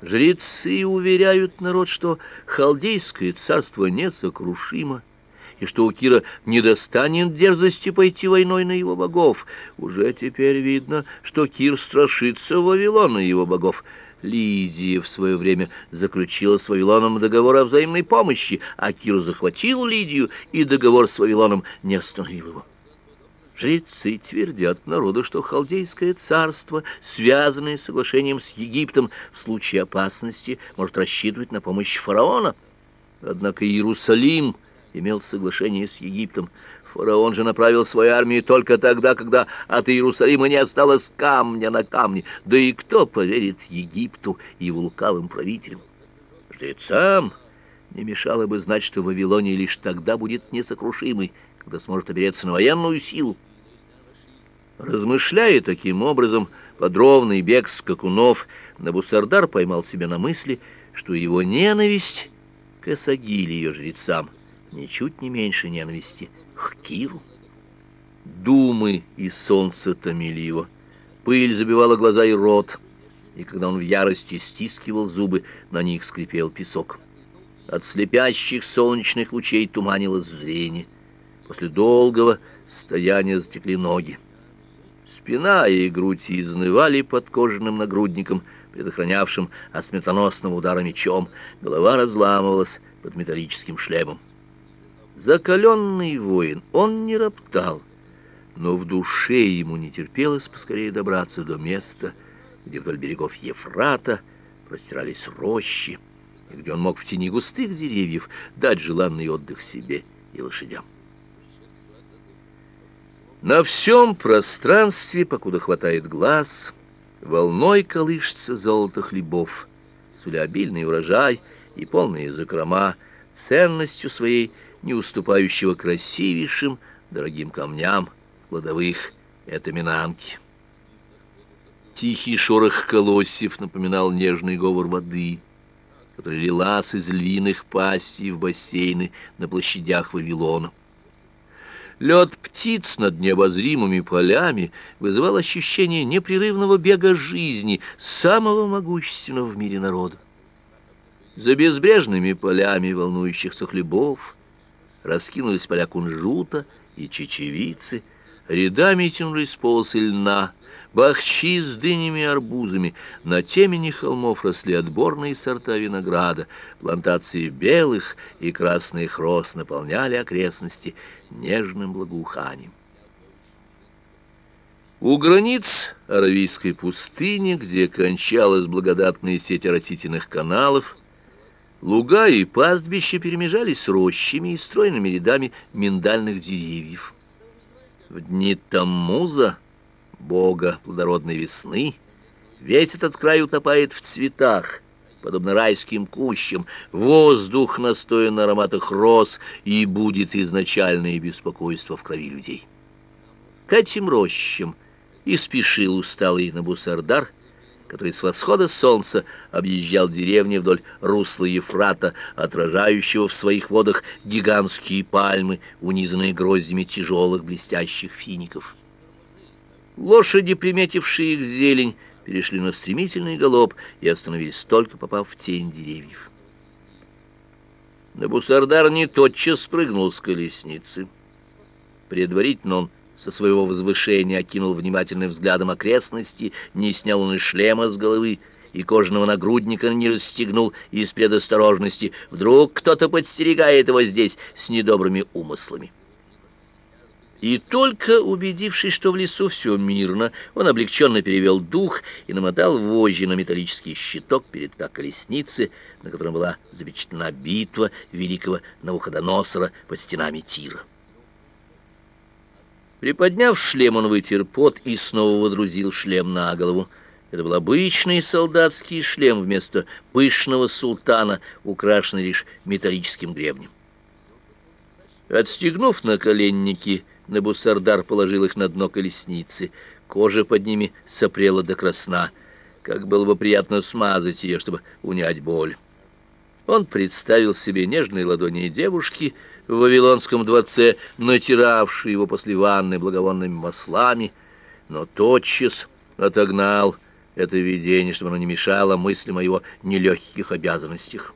Жрецы уверяют народ, что халдейское царство несокрушимо, и что у Кира не достанет дерзости пойти войной на его богов. Уже теперь видно, что Кир страшится Вавилона и его богов. Лидия в свое время заключила с Вавилоном договор о взаимной помощи, а Кир захватил Лидию, и договор с Вавилоном не остановил его. Жрецы твердят народу, что халдейское царство, связанное соглашением с Египтом, в случае опасности может рассчитывать на помощь фараона. Однако Иерусалим имел соглашение с Египтом. Фараон же направил свою армию только тогда, когда от Иерусалима не осталось камня на камне. Да и кто поверит Египту и его лукавым правителям? Жрецам не мешало бы знать, что Вавилония лишь тогда будет несокрушимой, когда сможет опереться на военную силу. Размышляя таким образом подробный бег скакунов, Набусардар поймал себя на мысли, что его ненависть к Эсагиле ее жрецам ничуть не меньше ненависти к Киру. Думы и солнце томили его, пыль забивала глаза и рот, и когда он в ярости стискивал зубы, на них скрипел песок. От слепящих солнечных лучей туманилось зрение. После долгого стояния затекли ноги. Спина и грудь изнывали под кожаным нагрудником, предохранявшим от сметаносного удара мечом. Голова разламывалась под металлическим шлемом. Закаленный воин, он не роптал, но в душе ему не терпелось поскорее добраться до места, где вдоль берегов Ефрата простирались рощи, и где он мог в тени густых деревьев дать желанный отдых себе и лошадям. На всем пространстве, покуда хватает глаз, волной колышется золото хлебов, суля обильный урожай и полные закрома, ценностью своей не уступающего красивейшим дорогим камням кладовых это минанки. Тихий шорох колосьев напоминал нежный говор воды, который лилась из львиных пастей в бассейны на площадях Вавилона. Лед птиц над необозримыми полями вызывал ощущение непрерывного бега жизни самого могущественного в мире народа. За безбрежными полями волнующихся хлебов раскинулись поля кунжута и чечевицы, рядами тянулись полосы льна, бахчи с дынями и арбузами, на темени холмов росли отборные сорта винограда, плантации белых и красных роз наполняли окрестности нежным благоуханием. У границ Аравийской пустыни, где кончалась благодатная сеть растительных каналов, луга и пастбища перемежались с рощами и стройными рядами миндальных деревьев. В дни Таммуза бога плодородной весны, весь этот край утопает в цветах, подобно райским кущам, воздух настоен на ароматах роз, и будет изначальное беспокойство в крови людей. К этим рощам и спешил усталый Набусардар, который с восхода солнца объезжал деревни вдоль русла Ефрата, отражающего в своих водах гигантские пальмы, унизанные гроздями тяжелых блестящих фиников. Лошади, приметившие их зелень, перешли на стремительный галоп и остановились только попав в тень деревьев. Набусардар не тотчас спрыгнул с колесницы. Предварительно он со своего возвышения окинул внимательным взглядом окрестности, не снял он и шлема с головы, и кожаного нагрудника не расстегнул из предосторожности. Вдруг кто-то подстерегает его здесь с недобрыми умыслами. И только убедившись, что в лесу все мирно, он облегченно перевел дух и намотал вожжи на металлический щиток перед колесницы, на котором была запечатлена битва великого Навуходоносора под стенами Тира. Приподняв шлем, он вытер пот и снова водрузил шлем на голову. Это был обычный солдатский шлем вместо пышного султана, украшенный лишь металлическим гребнем. Отстегнув наколенники, Набусардар положил их на дно колесницы. Кожа под ними сопрела до красна. Как было бы приятно смазать ее, чтобы унять боль. Он представил себе нежные ладони девушки в Вавилонском дворце, натиравшей его после ванны благовонными маслами, но тотчас отогнал это видение, чтобы оно не мешало мыслям о его нелегких обязанностях.